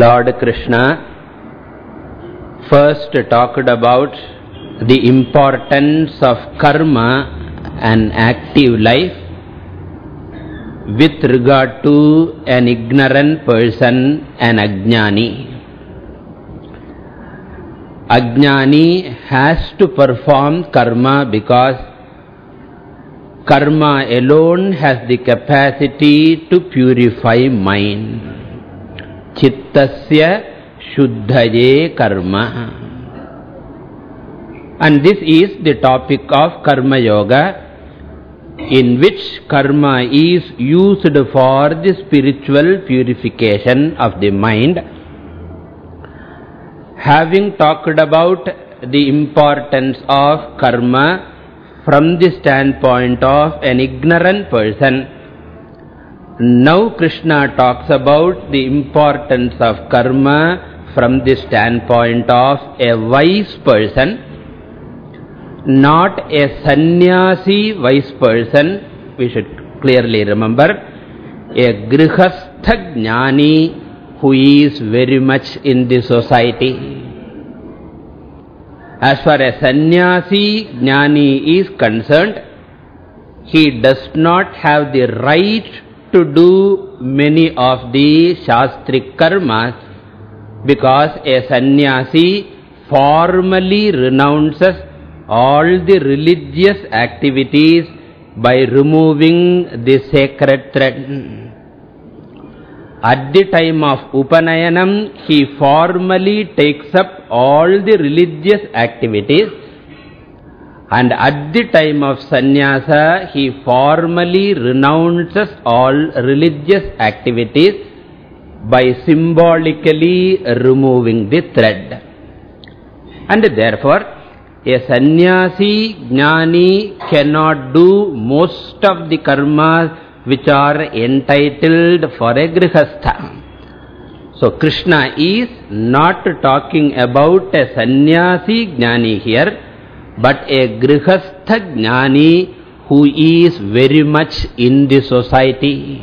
Lord Krishna first talked about the importance of karma and active life with regard to an ignorant person, an ajnani. Ajnani has to perform karma because karma alone has the capacity to purify mind. Chittasya Shuddhaye Karma. And this is the topic of Karma Yoga, in which karma is used for the spiritual purification of the mind. Having talked about the importance of karma from the standpoint of an ignorant person, now Krishna talks about the importance of karma from the standpoint of a wise person, not a sannyasi wise person, we should clearly remember, a grihastha jnani who is very much in the society. As far as sannyasi jnani is concerned, he does not have the right to do many of the Shastrik karmas because a sannyasi formally renounces all the religious activities by removing the sacred thread. At the time of Upanayanam, he formally takes up all the religious activities and at the time of sannyasa, he formally renounces all religious activities by symbolically removing the thread. And therefore, a sannyasi jnani cannot do most of the karmas which are entitled for a grihastha. So Krishna is not talking about a sannyasi jnani here, but a grihastha jnani who is very much in the society.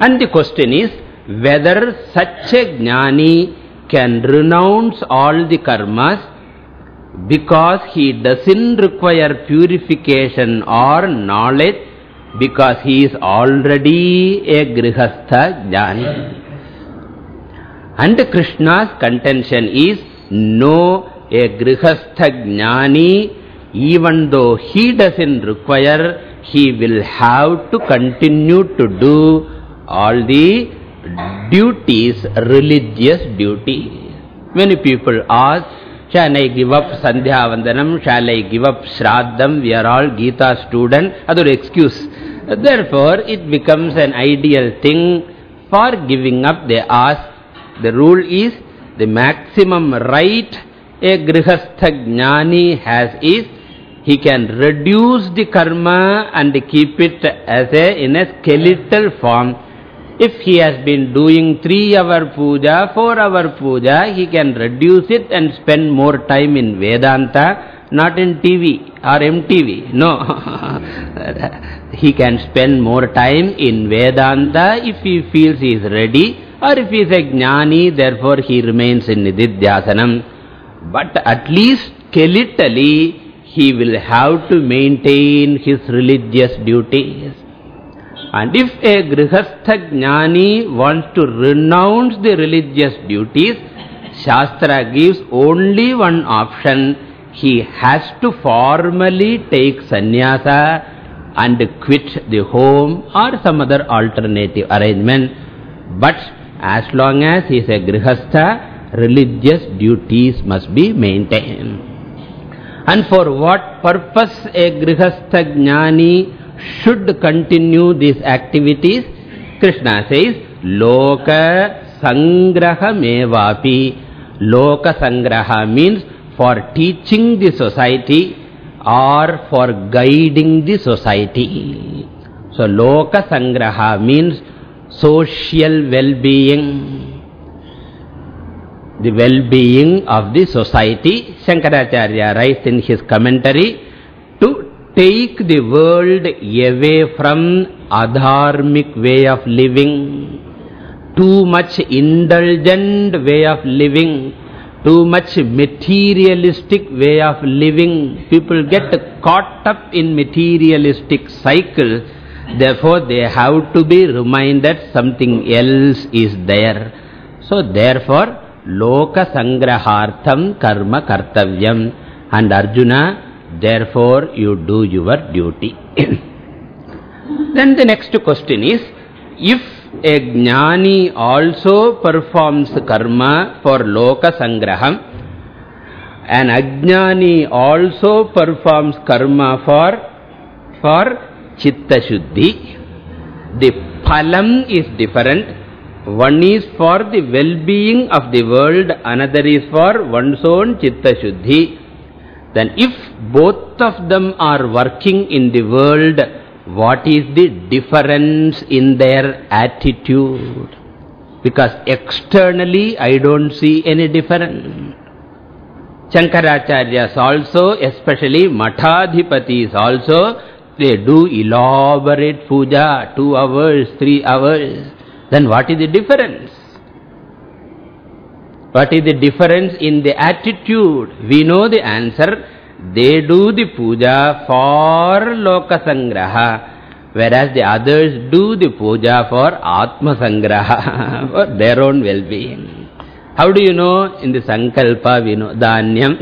And the question is whether such a jnani can renounce all the karmas because he doesn't require purification or knowledge because he is already a grihastha jnani. And Krishna's contention is no a grihastha jnani, even though he doesn't require, he will have to continue to do all the duties, religious duty. Many people ask, shall I give up Sandhya Vandanam, shall I give up Shraddam, we are all Gita students, other excuse. Therefore, it becomes an ideal thing for giving up, they ask. The rule is the maximum right a grihastha jnani has is, he can reduce the karma and keep it as a, in a skeletal form. If he has been doing three-hour puja, four-hour puja, he can reduce it and spend more time in Vedanta, not in TV or MTV. No. he can spend more time in Vedanta if he feels he is ready or if he is a jnani, therefore he remains in Nididhyasanam. But at least skeletally, he will have to maintain his religious duties. And if a grihastha jnani wants to renounce the religious duties, Shastra gives only one option. He has to formally take sannyasa and quit the home or some other alternative arrangement. But as long as he is a grihastha, religious duties must be maintained. And for what purpose a grihastha jnani should continue these activities? Krishna says, Loka sangraha mevapi. Loka sangraha means for teaching the society or for guiding the society. So, Loka sangraha means social well-being the well-being of the society. Shankaracharya writes in his commentary to take the world away from adharmic way of living, too much indulgent way of living, too much materialistic way of living. People get caught up in materialistic cycle. Therefore, they have to be reminded something else is there. So, therefore, Loka Sangrahartham Karma Kartavyam. And Arjuna, therefore, you do your duty. then the next question is, if a jnani also performs karma for loka sangraham, an ajnani also performs karma for, for chitta shuddhi. The phalam is different. One is for the well-being of the world, another is for one's own chitta shuddhi. Then if both of them are working in the world, what is the difference in their attitude? Because externally I don't see any difference. Shankaracharyas also, especially Mathadhipatis also, they do elaborate puja, two hours, three hours. Then what is the difference? What is the difference in the attitude? We know the answer. They do the puja for loka sangraha, whereas the others do the puja for atma sangraha, for their own well-being. How do you know? In the sankalpa we know, dhanyam,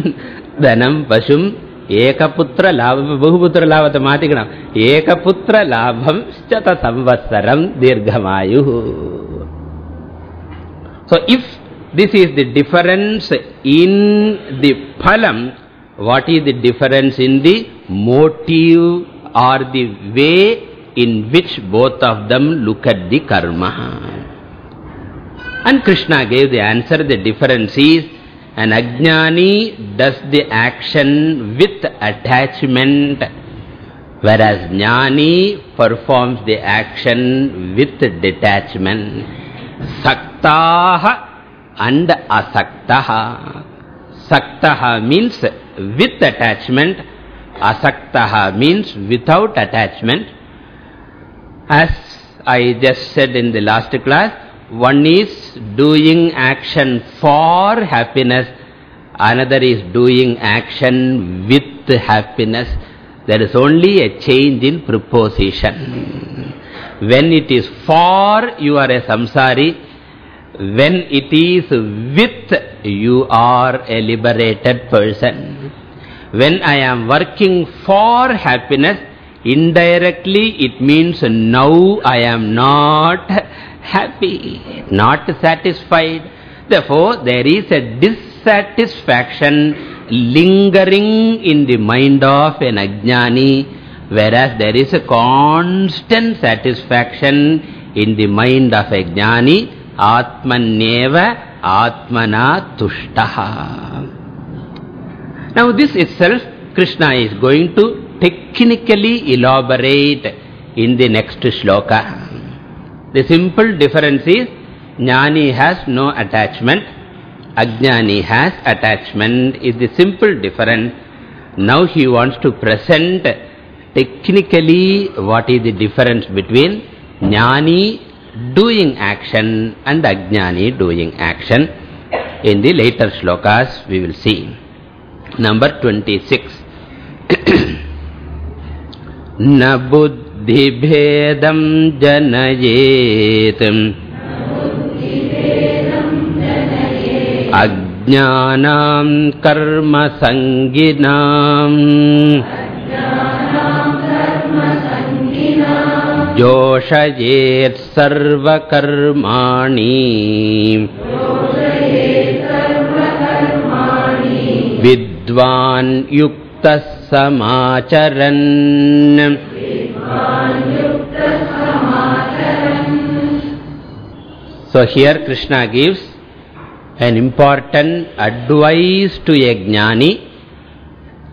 dhanam, pashum, ekaputra labham, bahuputra labhata matikanam, ekaputra labham, chata samvatsaram, dirghamayu. So if this is the difference in the phalam, what is the difference in the motive or the way in which both of them look at the karma. And Krishna gave the answer, the difference is, an ajnani does the action with attachment, whereas jnani performs the action with detachment. Saktaha and asaktaha. Saktaha means with attachment. Asaktaha means without attachment. As I just said in the last class, one is doing action for happiness, another is doing action with happiness. There is only a change in proposition. When it is for, you are a samsari. When it is with, you are a liberated person. When I am working for happiness, indirectly it means now I am not happy, not satisfied. Therefore, there is a dissatisfaction lingering in the mind of an ajnani, whereas there is a constant satisfaction in the mind of a jnani, atmanyeva atmana tushtaha. Now this itself, Krishna is going to technically elaborate in the next shloka. The simple difference is, Jnani has no attachment, Ajnani has attachment is the simple difference. Now he wants to present technically what is the difference between Jnani doing action and Ajnani doing action. In the later shlokas we will see. Number 26. न बुद्धिभेदं जनयेत्। अज्ञानां कर्मसङ्गिनाम् जोषयेत् सर्वकर्माणि। विद् विद्वान् युक्तः समाचरन् So here Krishna gives an important advice to a jnani.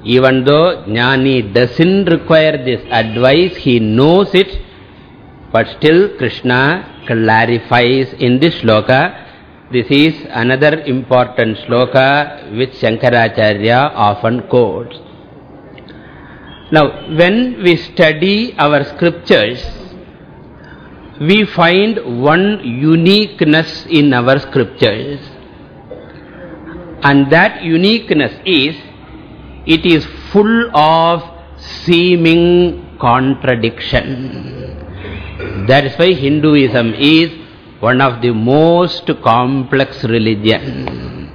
Even though jnani doesn't require this advice, he knows it, but still Krishna clarifies in this shloka This is another important sloka which Shankaracharya often quotes. Now, when we study our scriptures, we find one uniqueness in our scriptures. And that uniqueness is, it is full of seeming contradiction. That is why Hinduism is one of the most complex religion.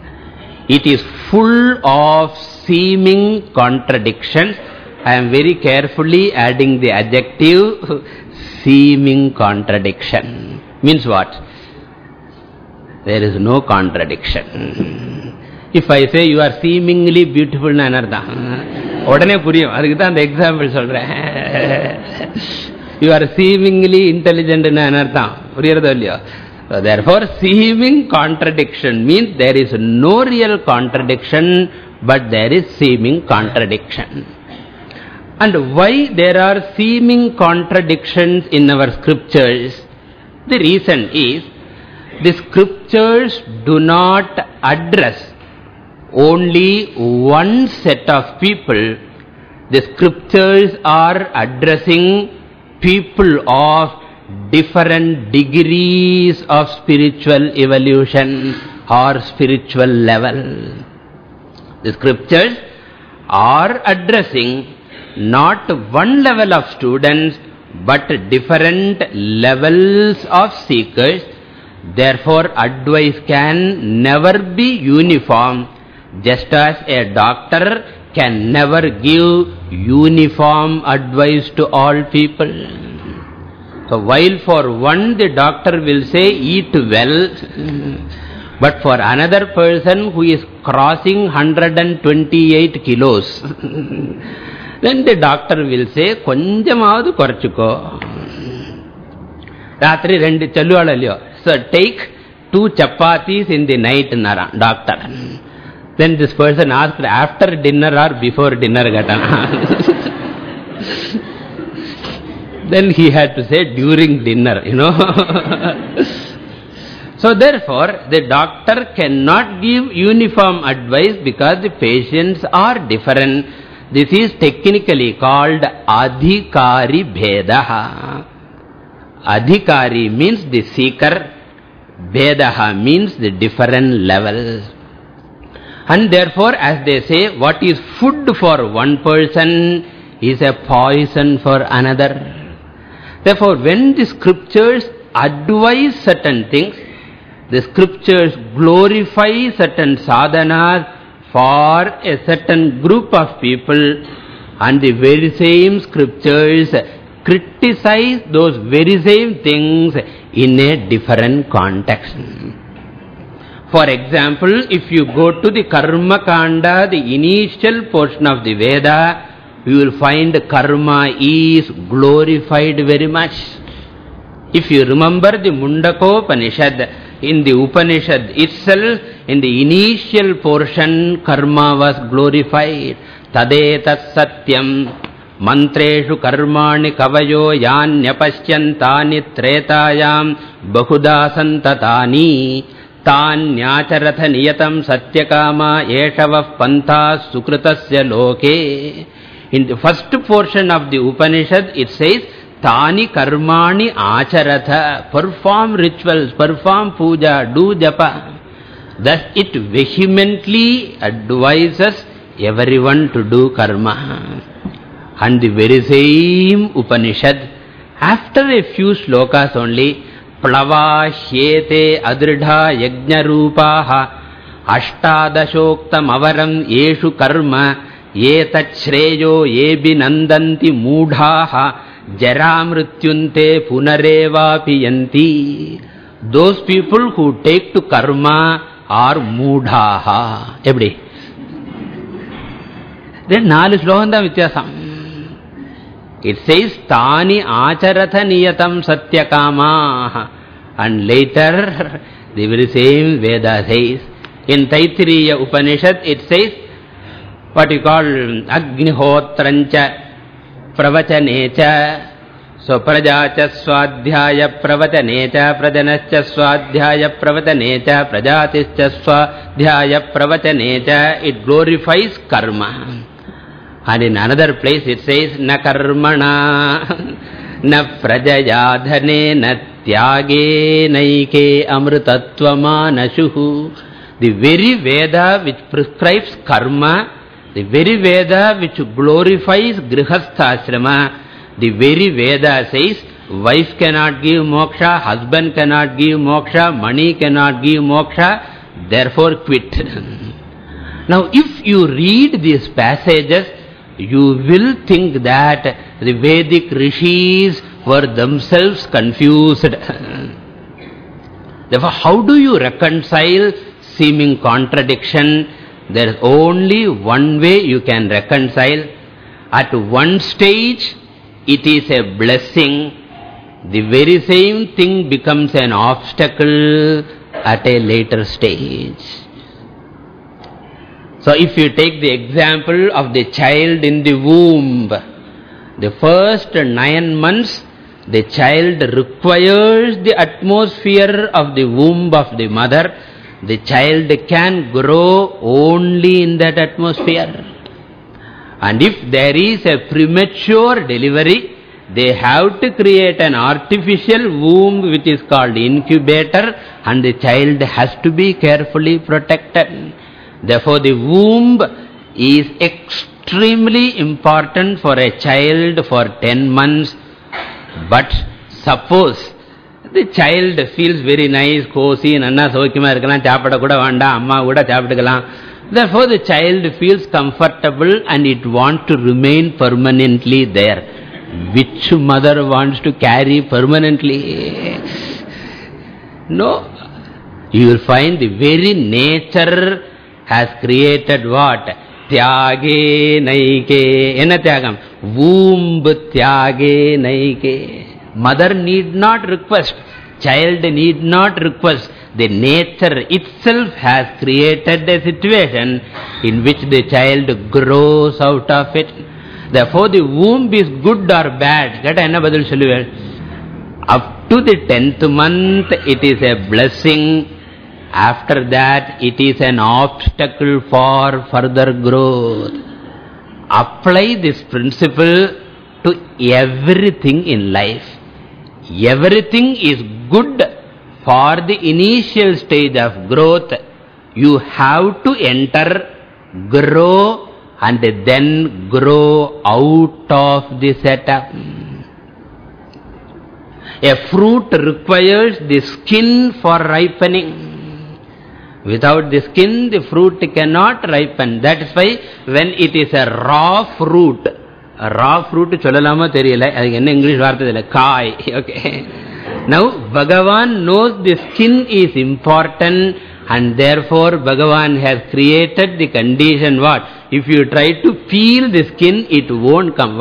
It is full of seeming contradictions. I am very carefully adding the adjective seeming contradiction. Means what? There is no contradiction. If I say you are seemingly beautiful, nanartha. Odane puriyam. Adhukitha the example. You are seemingly intelligent, nanartha. Puriyartha. So therefore, seeming contradiction means there is no real contradiction, but there is seeming contradiction. And why there are seeming contradictions in our scriptures? The reason is, the scriptures do not address only one set of people. The scriptures are addressing people of different degrees of spiritual evolution or spiritual level. The scriptures are addressing not one level of students, but different levels of seekers. Therefore, advice can never be uniform, just as a doctor can never give uniform advice to all people. So, while for one the doctor will say, eat well, but for another person who is crossing 128 kilos, Then the doctor will say, Konjamavadu korchuko. Ratri chalu challualallayo. So take two chapatis in the night, nara, doctor. Then this person asked, after dinner or before dinner, Gatana. then he had to say, during dinner, you know. So therefore, the doctor cannot give uniform advice because the patients are different this is technically called adhikari bhedaha Adhikari means the seeker, Bhedaha means the different levels. And therefore, as they say, what is food for one person is a poison for another. Therefore, when the scriptures advise certain things, the scriptures glorify certain sadhanas for a certain group of people, and the very same scriptures criticize those very same things in a different context. For example, if you go to the Karma Kanda, the initial portion of the Veda, you will find karma is glorified very much. If you remember the Mundakopanishad, in the Upanishad itself, in the initial portion, karma was glorified. Tadetat satyam मन्त्रेषु कर्माणि कवयो यान्यपश्यन्तानि त्रेतायाम् बहुधा सन्ततानि तान्याचरथ नियतम् सत्यकामा एषवः पन्थाः सुकृतस्य लोके In the first portion of the Upanishad, it says, Tani karmani acharatha, perform rituals, perform puja, do japa. Thus it vehemently advises everyone to do karma. And the very same Upanishad, after a few slokas only, Plava hyete adridha yajna rupaha ashtadashoktam avaram yeshu karma etat shreyo yebi nandanti mudhaha jaramrityunte punarevapi yanti. Those people who take to karma are mudhaha. Everybody. Then நாலு ஸ்லோகம் தான் வித்தியாசம் It says, Tani acharatha niyatam satyakamaha. And later, the very same Veda says, in Taittiriya Upanishad, it says, what you call Agnihotrancha Pravachanecha. So, Prajacha Swadhyaya Pravatanecha Prajanascha Swadhyaya Pravatanecha Prajatischa Swadhyaya Pravatanecha. It glorifies karma. And in another place it says, Na karmana, na prajayadhane, na tyage naike amritatvama The very Veda which prescribes karma, the very Veda which glorifies grihastha the very Veda says, wife cannot give moksha, husband cannot give moksha, money cannot give moksha, therefore quit. now if you read these passages, you will think that the Vedic rishis were themselves confused. Therefore, how do you reconcile seeming contradiction? There is only one way you can reconcile. At one stage, it is a blessing. The very same thing becomes an obstacle at a later stage. So if you take the example of the child in the womb, the first nine months, the child requires the atmosphere of the womb of the mother. The child can grow only in that atmosphere. And if there is a premature delivery, they have to create an artificial womb which is called incubator and the child has to be carefully protected. Therefore, the womb is extremely important for a child for 10 months. But suppose the child feels very nice, cozy, nanna soukima irkalam, chapada kuda vanda, amma kuda chapatukalam. Therefore, the child feels comfortable and it wants to remain permanently there. Which mother wants to carry permanently? No. You will find the very nature has created what? Tyage naike. Enna tyagam? Womb tyage naike. Mother need not request. Child need not request. The nature itself has created a situation in which the child grows out of it. Therefore, the womb is good or bad. Up to the tenth month, it is a blessing. After that, it is an obstacle for further growth. Apply this principle to everything in life. Everything is good for the initial stage of growth, you have to enter, grow and then grow out of the setup. A fruit requires the skin for ripening. Without the skin, the fruit cannot ripen. That's why when it is a raw fruit, raw fruit, cholalama theriyala, english vartha Kai, okay now, Bhagavan knows the skin is important and therefore Bhagavan has created the condition what? If you try to peel the skin, it won't come.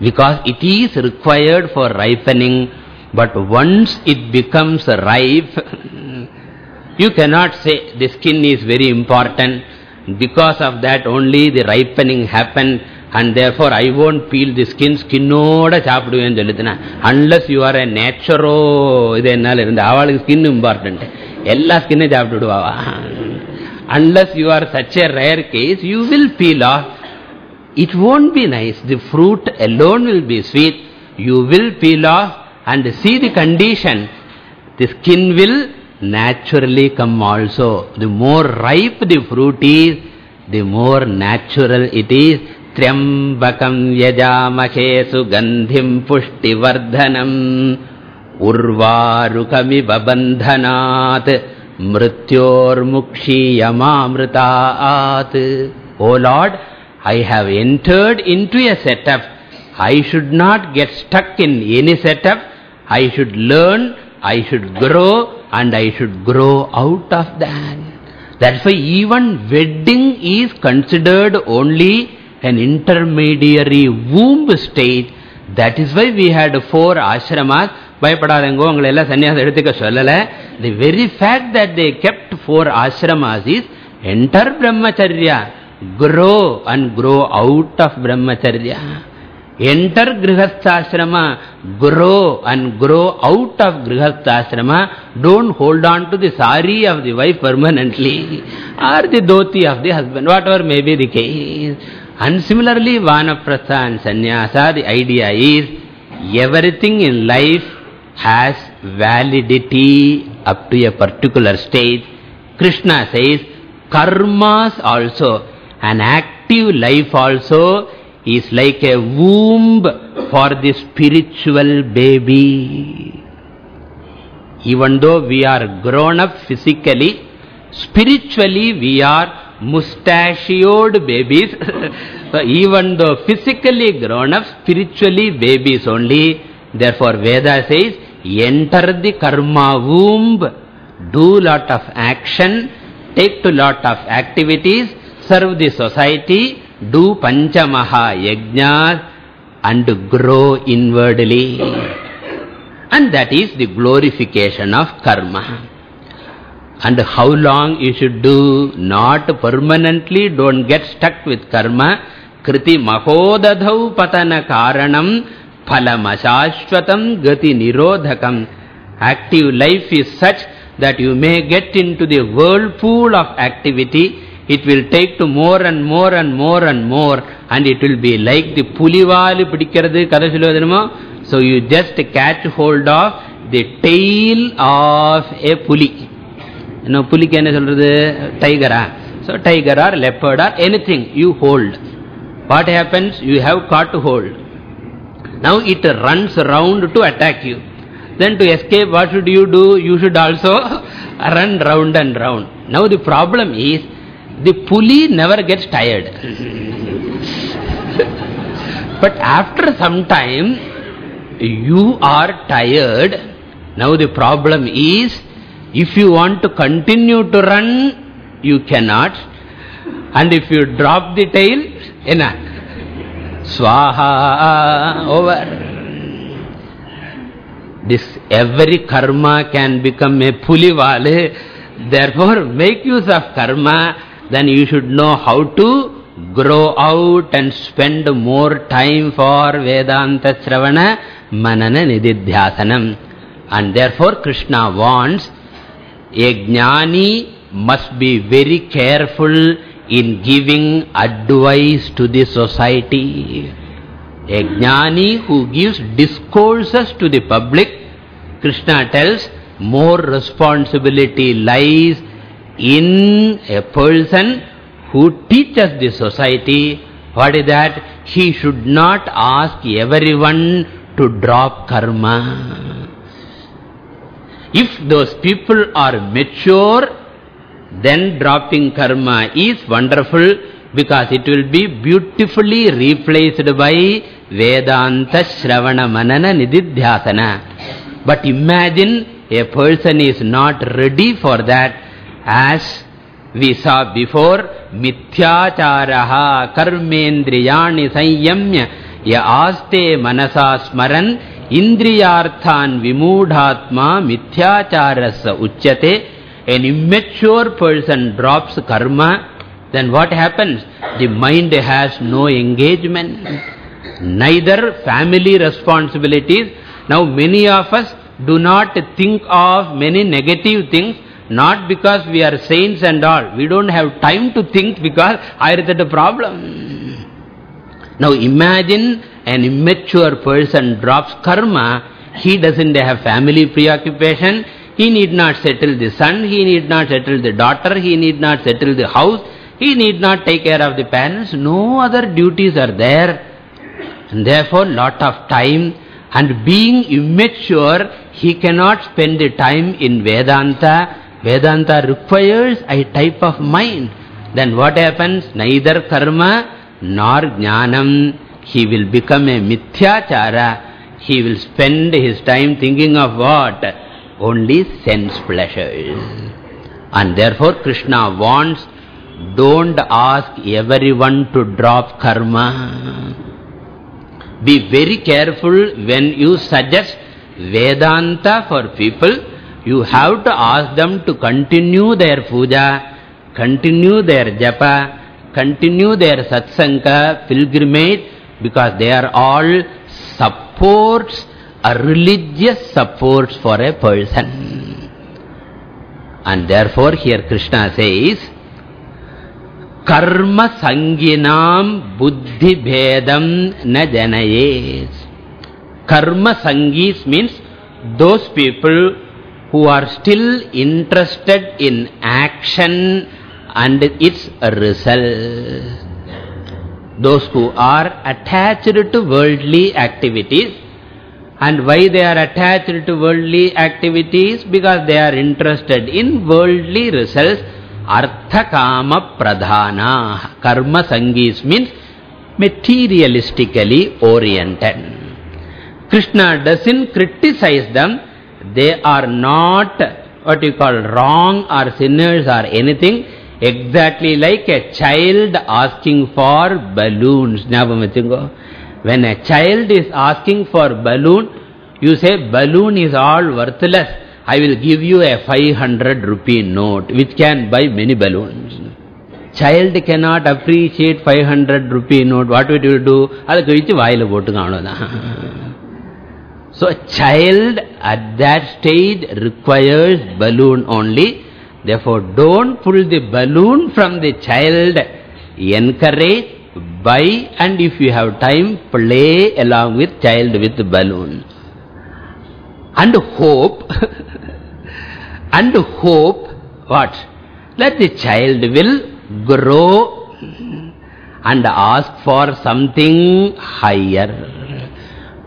Because it is required for ripening. But once it becomes ripe, you cannot say the skin is very important. Because of that only the ripening happened And therefore, I won't peel the skin, skin-oda சாப்பிடுவேன்னு சொல்லுதுனா. Unless you are a natural, இது என்னால இருந்து, அவளுக்கு skin important. எல்லா skin சாப்பிட்டுடுவாவா. Unless you are such a rare case, you will peel off. It won't be nice. The fruit alone will be sweet. You will peel off and see the condition. The skin will naturally come also. The more ripe the fruit is, the more natural it is. त्र्यम्बकम् यजामहे सुगन्धिम् पुष्टिवर्धनम् उर्वारुकमिव बन्धनात् मृत्योर्मुक्षीयमामृतात् O Lord, I have entered into a setup. I should not get stuck in any setup. I should learn, I should grow, and I should grow out of that. That's why even wedding is considered only an intermediary womb state. That is why we had four ashramas. பயப்படாதங்கோ உங்களை எல்லாம் சன்னியாசம் எடுத்துக்க சொல்லல the very fact that they kept four ashramas is enter brahmacharya grow and grow out of brahmacharya enter grihasthashrama grow and grow out of grihasthashrama don't hold on to the sari of the wife permanently or the dhoti of the husband whatever may be the case and similarly, Vanaprastha and Sannyasa, the idea is, everything in life has validity up to a particular stage. Krishna says, karmas also, an active life also is like a womb for the spiritual baby. Even though we are grown up physically, spiritually we are mustachioed babies. even though physically grown up, spiritually babies only. Therefore Veda says, enter the karma womb, do lot of action, take to lot of activities, serve the society, do panchamaha yajnas and grow inwardly. And that is the glorification of karma. And how long you should do, not permanently, don't get stuck with karma. Kriti mahodadhau patana karanam phalamashashvatam gati nirodhakam. Active life is such that you may get into the whirlpool of activity it will take to more and more and more and more and it will be like the pulivali pidikkiradhu kada solluvadumo so you just catch hold of the tail of a puli know puli enna solradhu tiger ah. So tiger or leopard or anything you hold. What happens? You have caught to hold. Now it runs around to attack you. Then to escape what should you do? You should also run round and round. Now the problem is the puli never gets tired. but after some time, you are tired. Now the problem is, if you want to continue to run, you cannot. And if you drop the tail, enough. Swaha, over. This every karma can become a puli pulivale. Therefore, make use of karma then you should know how to grow out and spend more time for Vedanta Sravana, Manana Nididhyasanam. And therefore Krishna wants a jnani must be very careful in giving advice to the society. A jnani who gives discourses to the public, Krishna tells, more responsibility lies in a person who teaches the society, what is that? He should not ask everyone to drop karma. If those people are mature, then dropping karma is wonderful because it will be beautifully replaced by Vedanta Shravana Manana Nididhyasana. But imagine a person is not ready for that as we saw before, mithyacharaha karmendriyani sanyamya ya aste manasa smaran indriyarthan vimudhatma mithyacharasa uchyate. An immature person drops karma, then what happens? The mind has no engagement. Neither family responsibilities. Now many of us do not think of many negative things not because we are saints and all. We don't have time to think because I is a problem. Now imagine an immature person drops karma. He doesn't have family preoccupation. He need not settle the son. He need not settle the daughter. He need not settle the house. He need not take care of the parents. No other duties are there. And therefore, lot of time. And being immature, he cannot spend the time in Vedanta Vedanta requires a type of mind. Then what happens? Neither karma nor jnanam. He will become a mithyachara. He will spend his time thinking of what? Only sense pleasures. And therefore Krishna wants, don't ask everyone to drop karma. Be very careful when you suggest Vedanta for people you have to ask them to continue their puja, continue their japa, continue their satsanga, pilgrimage, because they are all supports, a religious supports for a person. And therefore here Krishna says, Karma sanginam buddhi bhedam na janayes. Karma Sangis means those people who are still interested in action and its result. Those who are attached to worldly activities. And why they are attached to worldly activities? Because they are interested in worldly results. Artha kama pradhana. Karma sangis means materialistically oriented. Krishna doesn't criticize them. They are not what you call wrong or sinners or anything. Exactly like a child asking for balloons. When a child is asking for balloon, you say balloon is all worthless. I will give you a 500 rupee note which can buy many balloons. Child cannot appreciate 500 rupee note. What would you do? So a child at that stage requires balloon only. Therefore, don't pull the balloon from the child. Encourage, buy, and if you have time, play along with child with balloon. And hope, and hope, what? That the child will grow and ask for something higher.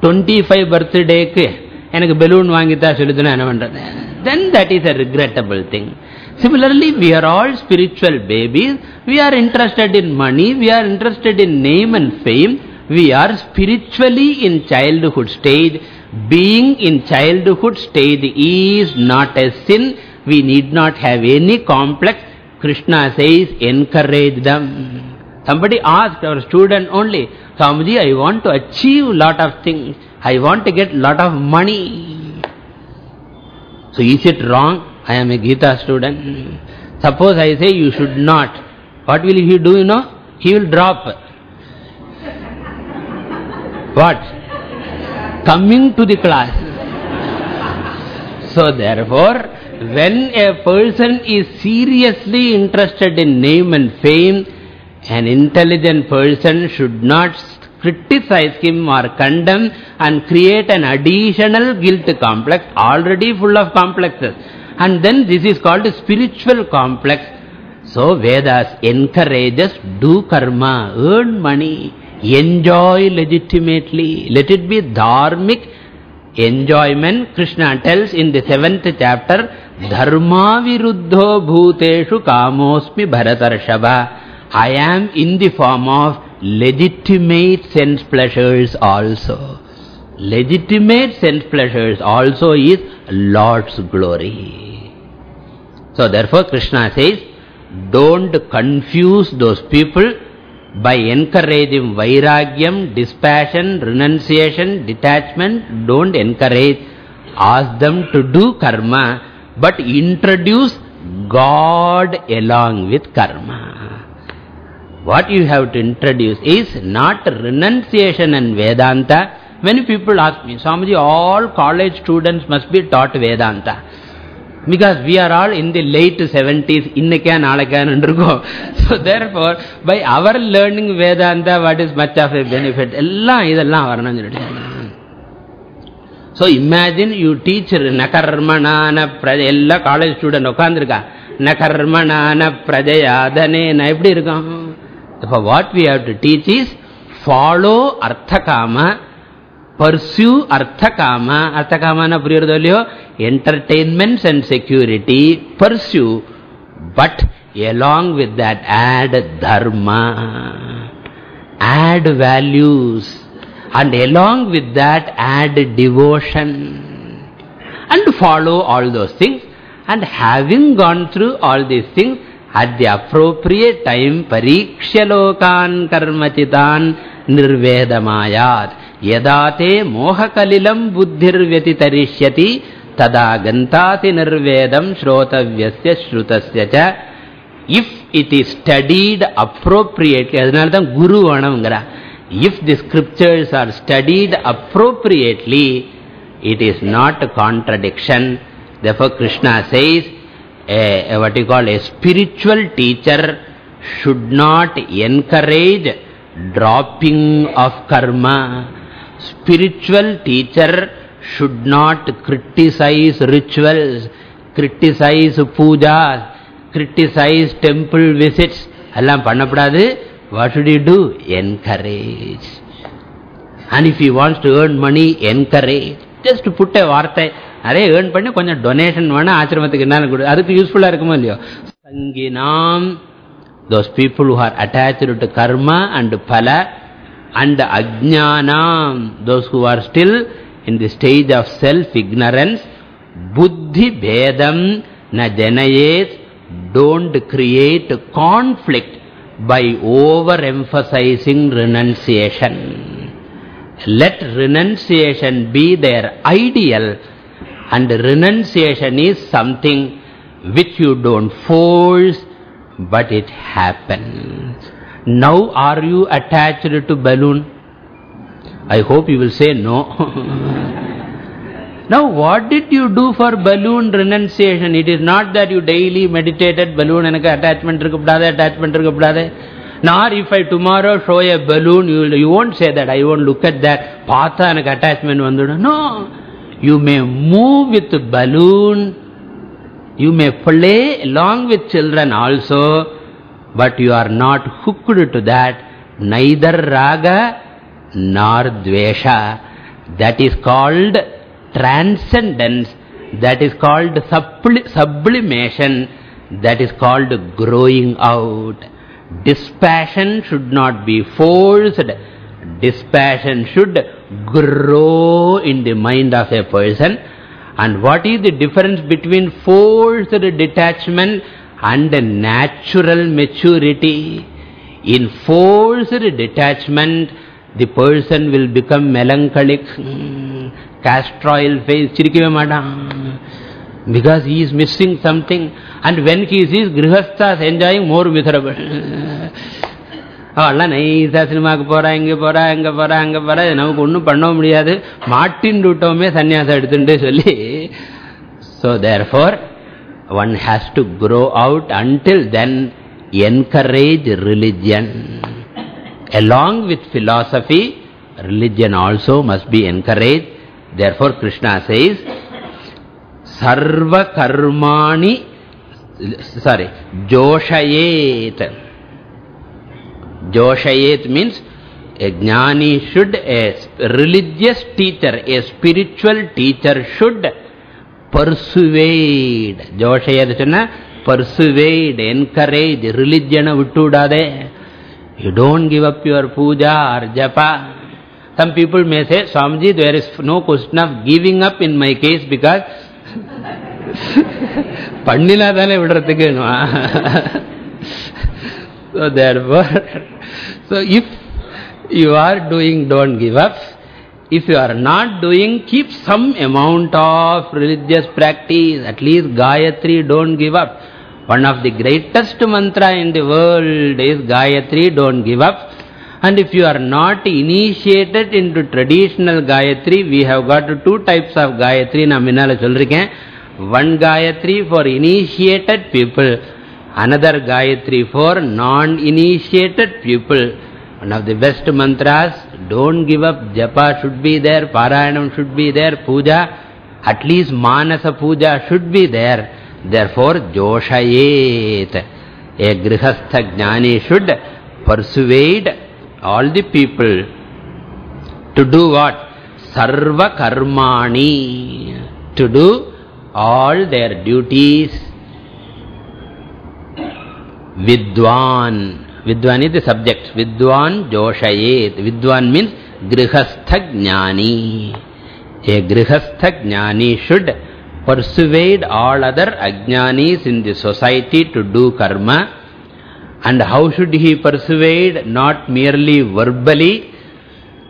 25 birthday எனக்கு balloon வாங்கித்தா சொல்லுதுன்னா என்ன பண்றது then that is a regrettable thing Similarly, we are all spiritual babies. We are interested in money. We are interested in name and fame. We are spiritually in childhood stage. Being in childhood stage is not a sin. We need not have any complex. Krishna says, encourage them. Somebody asked our student only, Swamiji, I want to achieve lot of things. I want to get lot of money. So is it wrong? I am a Gita student. Suppose I say you should not. What will he do, you know? He will drop. What? Coming to the class. So therefore, when a person is seriously interested in name and fame, an intelligent person should not criticize him or condemn and create an additional guilt complex, already full of complexes. And then this is called spiritual complex. So Vedas encourages do karma, earn money, enjoy legitimately. Let it be dharmic enjoyment. Krishna tells in the seventh chapter, Dharma viruddho bhuteshu kamosmi bharatarshava. I am in the form of legitimate sense pleasures also. Legitimate sense pleasures also is Lord's glory. So therefore Krishna says, don't confuse those people by encouraging vairagyam, dispassion, renunciation, detachment. Don't encourage. Ask them to do karma, but introduce God along with karma. What you have to introduce is not renunciation and Vedanta. Many people ask me, Swamiji, all college students must be taught Vedanta. Because we are all in the late 70s, innekya nalakyan undergo. So therefore, by our learning Vedanta, what is much of a benefit? Ella idallam varanam So imagine you teach nakarmanana praja, ella college student okkandirukka. Nakarmanana prajayadane, eppadi irukum? Therefore what we have to teach is, follow arthakama, pursue arthakama. Arthakama na priyardolyo, entertainments and security, pursue. But along with that, add dharma. Add values. And along with that, add devotion. And follow all those things. And having gone through all these things, at the appropriate time, parikshalokan karmachitan nirvedamayat. యదాతే మోహకలిలం బుద్ధిర్వ్యతితరిష్యతి తదా గంతాతి నిర్వేదం శ్రోతవ్యస్య శ్రుతస్య చ if it is studied appropriately அதனால தான் குரு வணம்ங்கறா if the scriptures are studied appropriately it is not a contradiction therefore krishna says a, a, what you call a spiritual teacher should not encourage dropping of karma Spiritual teacher should not criticize rituals, criticize pujas, criticize temple visits. எல்லாம் பண்ணப்படாது. What should you do? Encourage. And if he wants to earn money, encourage. Just to put a வார்த்தை நிறைய earn பண்ணி கொஞ்சம் donation வேணா ஆசிரமத்துக்கு என்ன கொடு அதுக்கு யூஸ்ஃபுல்லா இருக்குமோ இல்லையோ சங்கினாம் those people who are attached to karma and phala and ajnanam those who are still in the stage of self ignorance buddhi bhedam na janayet don't create conflict by overemphasizing renunciation let renunciation be their ideal and renunciation is something which you don't force but it happens. Now are you attached to balloon? I hope you will say no. now what did you do for balloon renunciation? It is not that you daily meditated balloon and attachment attachment Nor if I tomorrow show a balloon, you, will, you won't say that. I won't look at that. Patha and attachment. No. You may move with balloon you may play along with children also, but you are not hooked to that, neither raga nor dvesha. That is called transcendence, that is called sublimation, that is called growing out. Dispassion should not be forced. Dispassion should grow in the mind of a person. And what is the difference between forced detachment and a natural maturity? In forced detachment, the person will become melancholic, castor oil face, because he is missing something. And when he sees grihasthas enjoying, more miserable. அவெல்லாம் நைஸா சினிமாவுக்கு போறா இங்க போறா இங்க போறா அங்க போறா நமக்கு ஒன்றும் பண்ண முடியாது மாட்டின் விட்டோமே சன்னியாசம் எடுத்துட்டு சொல்லி so therefore one has to grow out until then encourage religion. Along with philosophy religion also must be encouraged. Therefore krishna says sarva karmani sorry joshayet Joshayet means a jnani should, a religious teacher, a spiritual teacher should persuade. Joshayet chana, persuade, encourage religion விட்டு விடாதே don't don't give up your puja japa. Some people may say, Swamiji, there is no question of giving up in my case because பண்ணினா தானே விடுறதுக்கு so therefore, so if you are doing, don't give up. If you are not doing, keep some amount of religious practice. At least Gayatri, don't give up. One of the greatest mantra in the world is Gayatri, don't give up. And if you are not initiated into traditional Gayatri, we have got two types of Gayatri. One Gayatri for initiated people. Another Gayatri for non-initiated people. One of the best mantras, don't give up, japa should be there, parayanam should be there, puja, at least manasa puja should be there. Therefore, joshayet, a grihastha jnani should persuade all the people to do what? Sarva karmani, to do all their duties Vidwan. Vidwan is the subject. Vidwan Joshayet. Vidwan means Grihastha Jnani. A Grihastha Jnani should persuade all other Ajnanis in the society to do karma. And how should he persuade? Not merely verbally,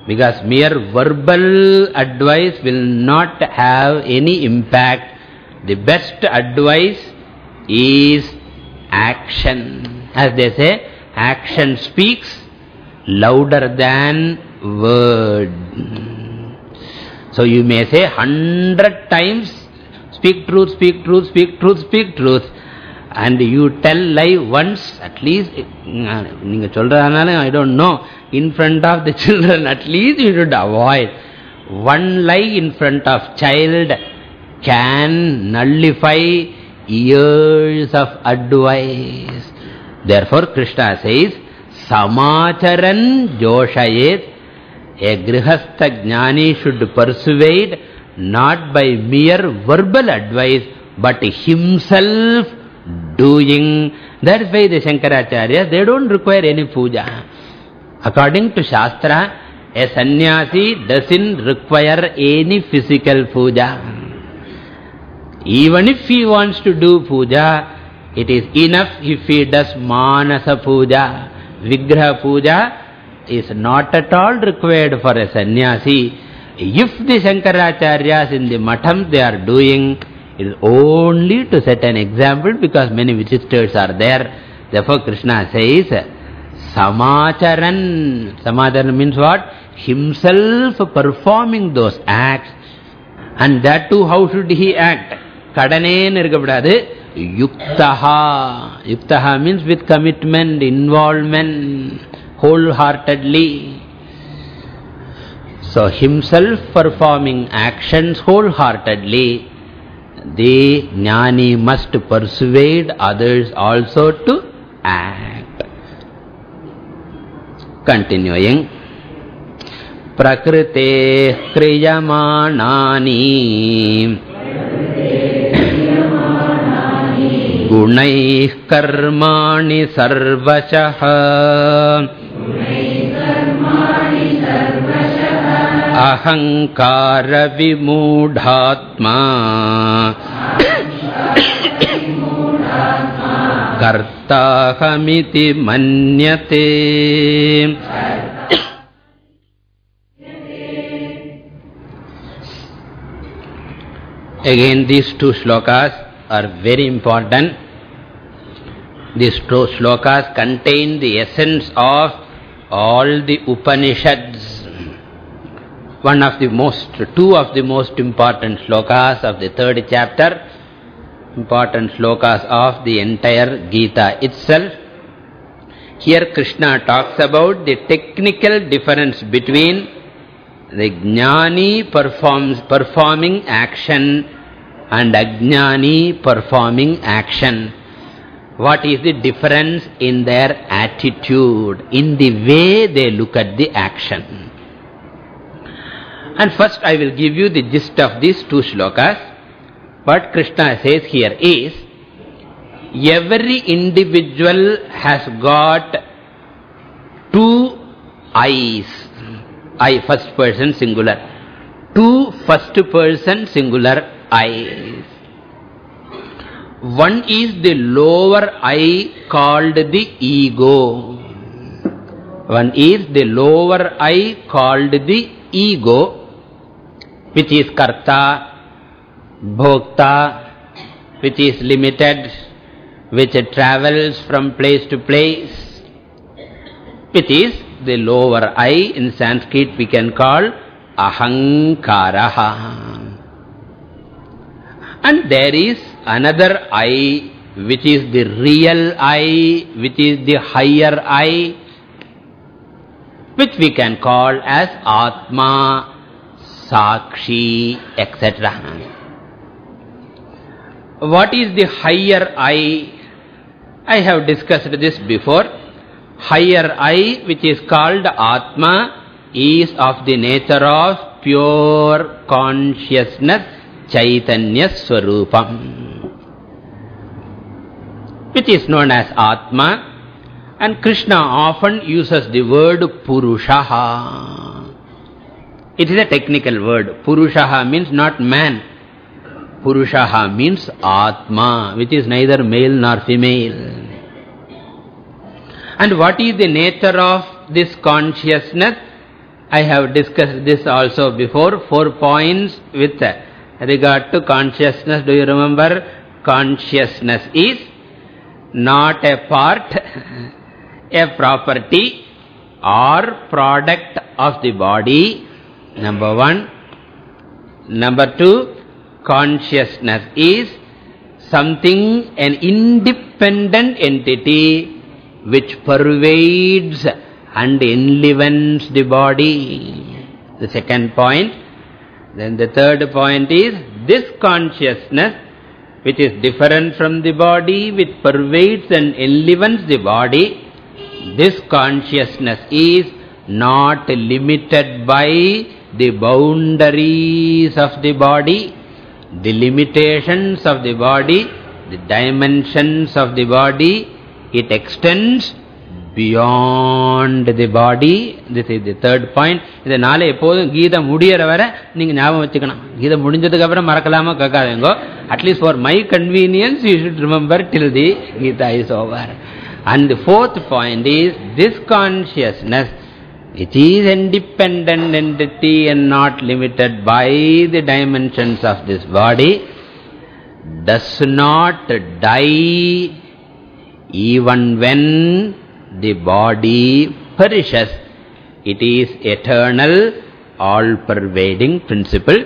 because mere verbal advice will not have any impact. The best advice is action. As they say, action speaks louder than word. So you may say hundred times, speak truth, speak truth, speak truth, speak truth. and you tell lie once, at least, I don't know, in front of the children, at least you should avoid. One lie in front of child can nullify years of advice. Therefore, Krishna says, Samacharan Joshayet, a Grihastha Jnani should persuade not by mere verbal advice, but himself doing. That's why the Shankaracharya, they don't require any puja. According to Shastra, a sannyasi doesn't require any physical puja. Even if he wants to do puja, it is enough if he does manasa puja. Vigraha puja is not at all required for a sannyasi. If the Shankaracharyas in the matham they are doing, it is only to set an example because many visitors are there. Therefore Krishna says, Samacharan. Samacharan means what? Himself performing those acts. And that too, how should he act? Kadanenu irukapudadu. Yuktaha. Yuktaha means with commitment, involvement, wholeheartedly. So himself performing actions wholeheartedly, the jnani must persuade others also to act. Continuing. Prakrite kriyamānāni गुणैः कर्माणि सर्वशः अहङ्कारविमूढात्मा कर्ताहमिति मन्यते Again, these two slokas are very important. These slokas contain the essence of all the Upanishads. One of the most, two of the most important slokas of the third chapter, important slokas of the entire Gita itself. Here Krishna talks about the technical difference between the jnani performs, performing action and ajnani performing action. What is the difference in their attitude, in the way they look at the action? And first I will give you the gist of these two shlokas. What Krishna says here is, every individual has got two I's. I first person singular. Two first person singular I's. One is the lower I called the ego. One is the lower I called the ego, which is karta, bhokta, which is limited, which travels from place to place, which is the lower I. In Sanskrit we can call ahankaraha. And there is another I, which is the real I, which is the higher I, which we can call as Atma, Sakshi, etc. What is the higher I? I have discussed this before. Higher I, which is called Atma, is of the nature of pure consciousness Chaitanya Swarupam, which is known as Atma. And Krishna often uses the word Purushaha. It is a technical word. Purushaha means not man. Purushaha means Atma, which is neither male nor female. And what is the nature of this consciousness? I have discussed this also before. Four points with regard to consciousness, do you remember? Consciousness is not a part, a property or product of the body, number one. Number two, consciousness is something, an independent entity which pervades and enlivens the body. The second point. Then the third point is this consciousness which is different from the body, which pervades and enlivens the body, this consciousness is not limited by the boundaries of the body, the limitations of the body, the dimensions of the body, it extends beyond the body this is the third point இதை நாளை எப்போதும் கீதம் முடியற வரை நீங்க ஞாபகம் வச்சுக்கணும். கீதை முடிஞ்சதுக்கு அப்புறம் மறக்கலாமா? கேட்காதீங்க. At least for my convenience you should remember till the Gita is over and the fourth point is this consciousness It is independent entity and not limited by the dimensions of this body. Does not die even when the body perishes. It is eternal, all-pervading principle.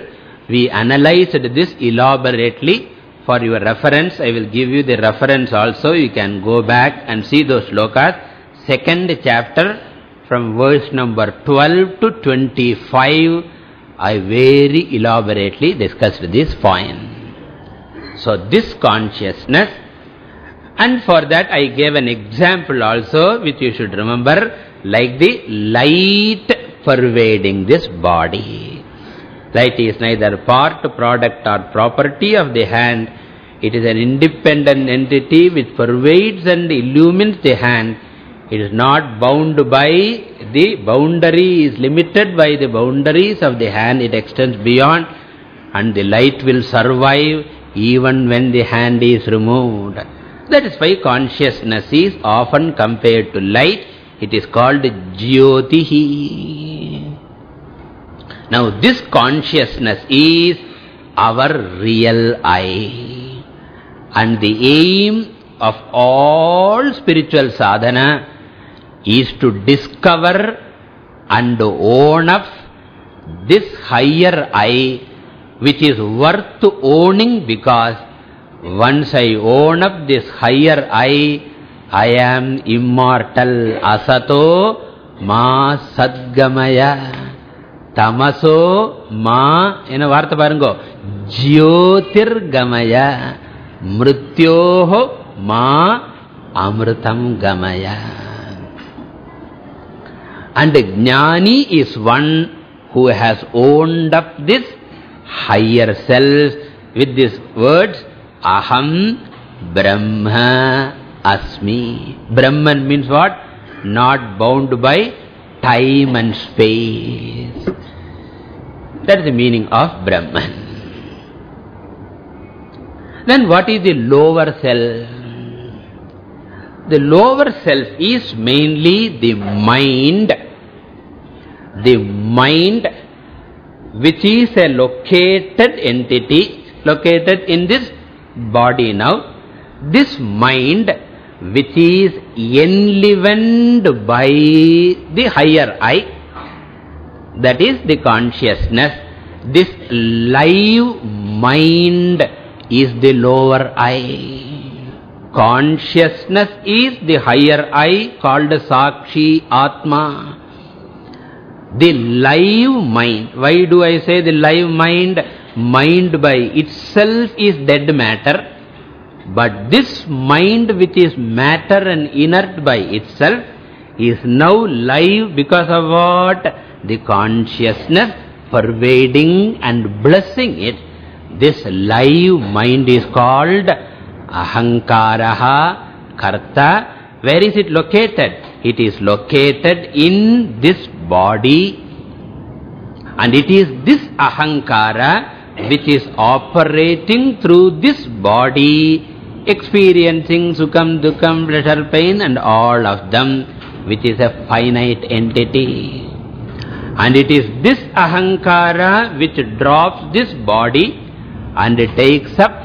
We analyzed this elaborately. For your reference, I will give you the reference also. You can go back and see those slokas. Second chapter, from verse number 12 to 25, I very elaborately discussed this point. So this consciousness, and for that I gave an example also, which you should remember, like the light pervading this body. Light is neither part, product or property of the hand. It is an independent entity which pervades and illumines the hand. It is not bound by the boundary, is limited by the boundaries of the hand. It extends beyond and the light will survive even when the hand is removed. That is why consciousness is often compared to light. It is called Jyotihi. Now this consciousness is our real I. And the aim of all spiritual sadhana is to discover and own up this higher I which is worth owning because once I own up this higher I, I am immortal. Asato ma sadgamaya. Tamaso ma, ena vartha parango, jyotirgamaya. Mrityoho ma amritam gamaya. And Jnani is one who has owned up this higher self with these words Aham Brahma Asmi. Brahman means what? Not bound by time and space. That is the meaning of Brahman. Then what is the lower self? The lower self is mainly the mind. The mind which is a located entity, located in this body now. This mind which is enlivened by the higher I, that is the consciousness. This live mind is the lower I. Consciousness is the higher I called Sakshi Atma. The live mind. Why do I say the live mind? Mind by itself is dead matter. But this mind which is matter and inert by itself is now live because of what? The consciousness pervading and blessing it. This live mind is called Ahankaraha Karta. Where is it located? It is located in this body. And it is this Ahankara which is operating through this body, experiencing Sukham, Dukham, pleasure, pain and all of them, which is a finite entity. And it is this Ahankara which drops this body and takes up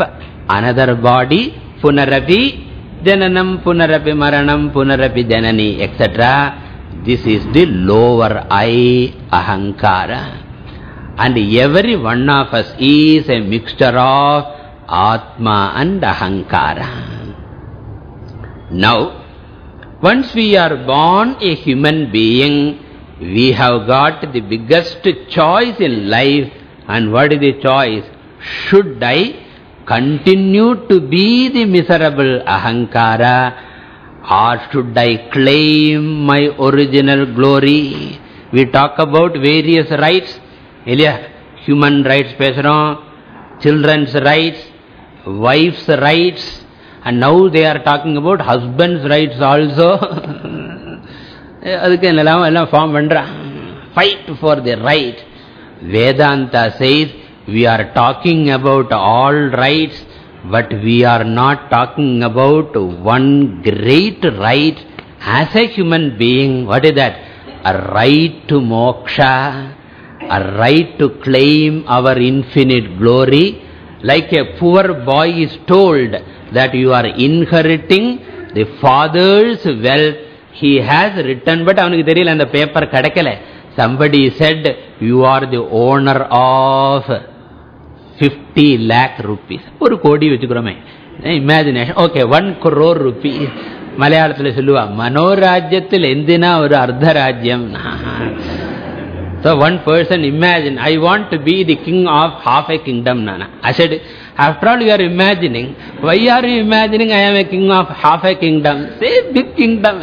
another body, Punarapi, Jananam, Punarapi, Maranam, Punarapi, Janani, etc. This is the lower I, Ahankara. And every one of us is a mixture of Atma and Ahankara. Now, once we are born a human being, we have got the biggest choice in life. And what is the choice? Should I continue to be the miserable Ahankara or should I claim my original glory? We talk about various rights. Human rights, children's rights, wife's rights, and now they are talking about husband's rights also. அதுக்கு எல்லாம் எல்லாம் form பண்றான் fight for the right vedanta says we are talking about all rights but we are not talking about one great right as a human being what is that a right to moksha A right to claim our infinite glory like a poor boy is told that you are inheriting the father's wealth. He has written, but அவனுக்கு தெரியல அந்த paper கிடைக்கல. Somebody said, you are the owner of 50 lakh rupees. ஒரு கோடி வச்சுக்கிறோமே. Imagination. Okay, one crore rupees. மலையாளத்தில் சொல்லுவா மனோராஜ்யத்தில் எந்தினா ஒரு அர்த்த ராஜ்யம் So one person imagine, I want to be the king of half a kingdom, Nana. I said, after all you are imagining, why are you imagining I am a king of half a kingdom? Say big kingdom.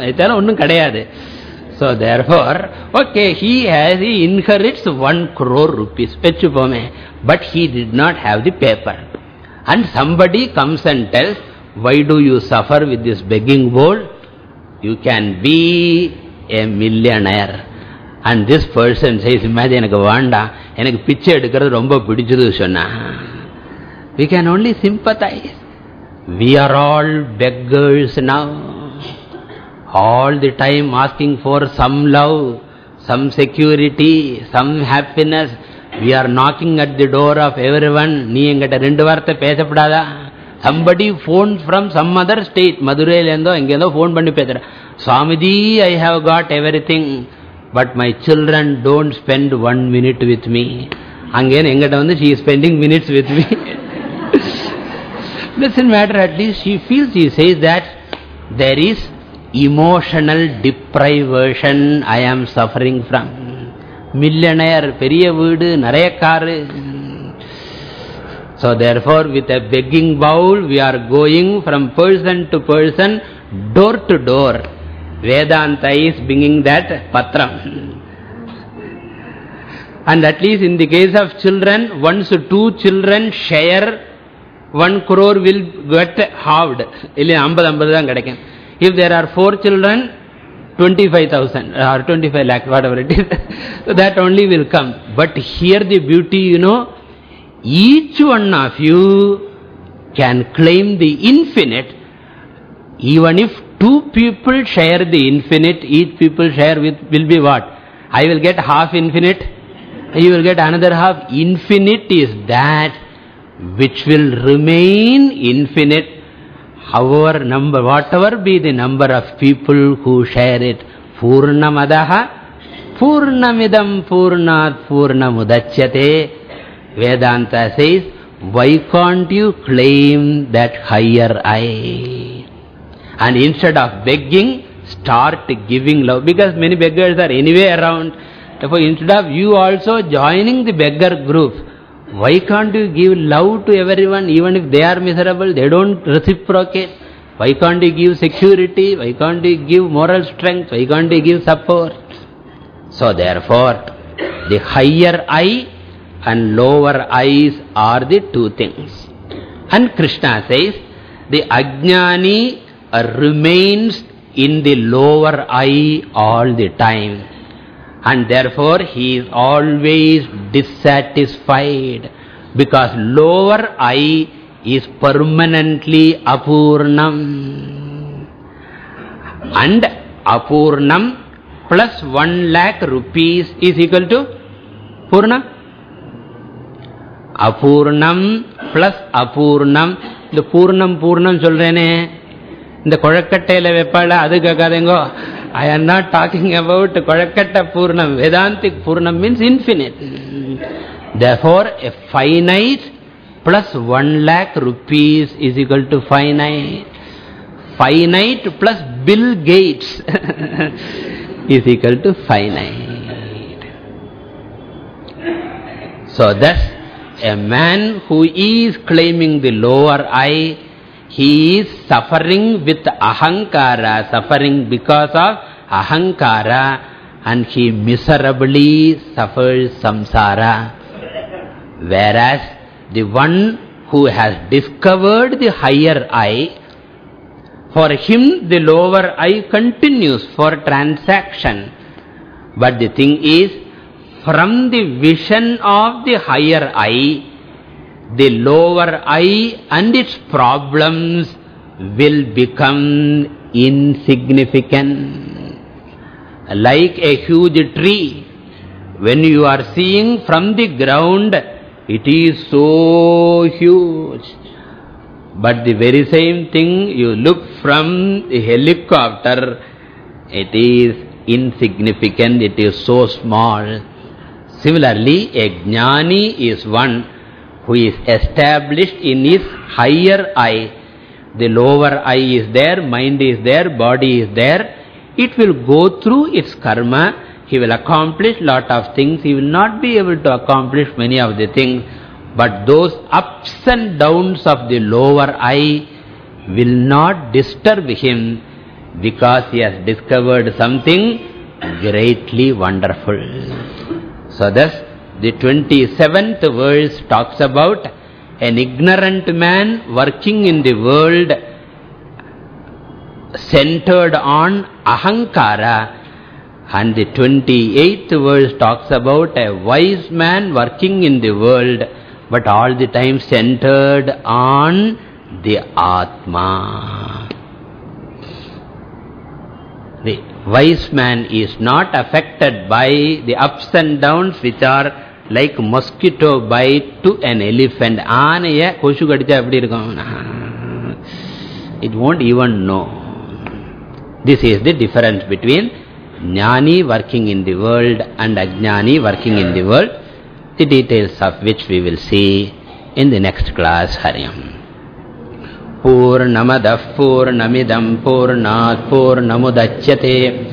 So therefore, okay, he has, he inherits one crore rupees. But he did not have the paper. And somebody comes and tells, why do you suffer with this begging bowl? You can be a millionaire. And this person size image எனக்கு வேண்டாம் எனக்கு பிச்சை எடுக்கிறது ரொம்ப பிடிச்சது சொன்னா we can only sympathise we are all beggars now the time time asking some love some security some happiness happiness. Are are at the door of of one நீ எங்கிட்ட ரெண்டு வார்த்தை பேசப்படாதா somebody phone from some other state மதுரையிலேருந்தோ எங்கேருந்தோ phone பண்ணி பேசுகிறேன் Swamiji I have got everything but my children don't spend one minute with me. Again, engata vandu she is spending minutes with me. Doesn't matter, at least she feels, she says that there is emotional deprivation I am suffering from. Millionaire, periya வீடு, நிறைய car. So therefore, with a begging bowl, we are going from person to person, door to door. Vedanta is bringing that patram. And at least in the case of children, once two children share, one crore will get halved. If there are four children, 25,000 or 25 lakh, whatever it is, so that only will come. But here the beauty, you know, each one of you can claim the infinite, even if two people share the infinite, each people share with will be what? I will get half infinite, you will get another half. Infinite is that which will remain infinite, however number, whatever be the number of people who share it. Purnamadaha, Purnamidam Purnat Purnamudachyate. Vedanta says, why can't you claim that higher I? And instead of begging, start giving love. Because many beggars are anyway around. Therefore, instead of you also joining the beggar group, why can't you give love to everyone, even if they are miserable, they don't reciprocate? Why can't you give security? Why can't you give moral strength? Why can't you give support? So therefore, the higher I and lower I's are the two things. And Krishna says, the ajnani uh, remains in the lower I all the time. And therefore he is always dissatisfied because lower I is permanently apurnam. And apurnam plus 1 lakh rupees is equal to purna. Apurnam plus apurnam. The purnam purnam சொல்றேனே இந்த குழக்கட்டையில வைப்பாள அது கேட்காதேங்கோ I am not talking about Kolakata Purnam. Vedantic Purnam means infinite. Therefore, a finite plus 1 lakh rupees is equal to finite. Finite plus Bill Gates is equal to finite. So thus, a man who is claiming the lower I, he is suffering with ahankara, suffering because of ahankara, and he miserably suffers samsara. Whereas the one who has discovered the higher I, for him the lower I continues for transaction. But the thing is, from the vision of the higher I, the lower I and its problems will become insignificant. Like a huge tree, when you are seeing from the ground, it is so huge. But the very same thing, you look from the helicopter, it is insignificant, it is so small. Similarly, a jnani is one who is established in his higher I. The lower I is there, mind is there, body is there. It will go through its karma he will accomplish lot of things. He will not be able to accomplish many of the things. But those ups and downs of the lower I will not disturb him because he has discovered something greatly wonderful. So thus, the 27th verse talks about an ignorant man working in the world centered on ahankara and the 28th verse talks about a wise man working in the world, but all the time centered on the Atma. The wise man is not affected by the ups and downs which are like mosquito bite to an elephant. It won't even know. This is the difference between Jnani working in the world and Ajnani working in the world, the details of which we will see in the next class. Hari Om. Purnamadah Purnamidam Purnat Purnamudachyate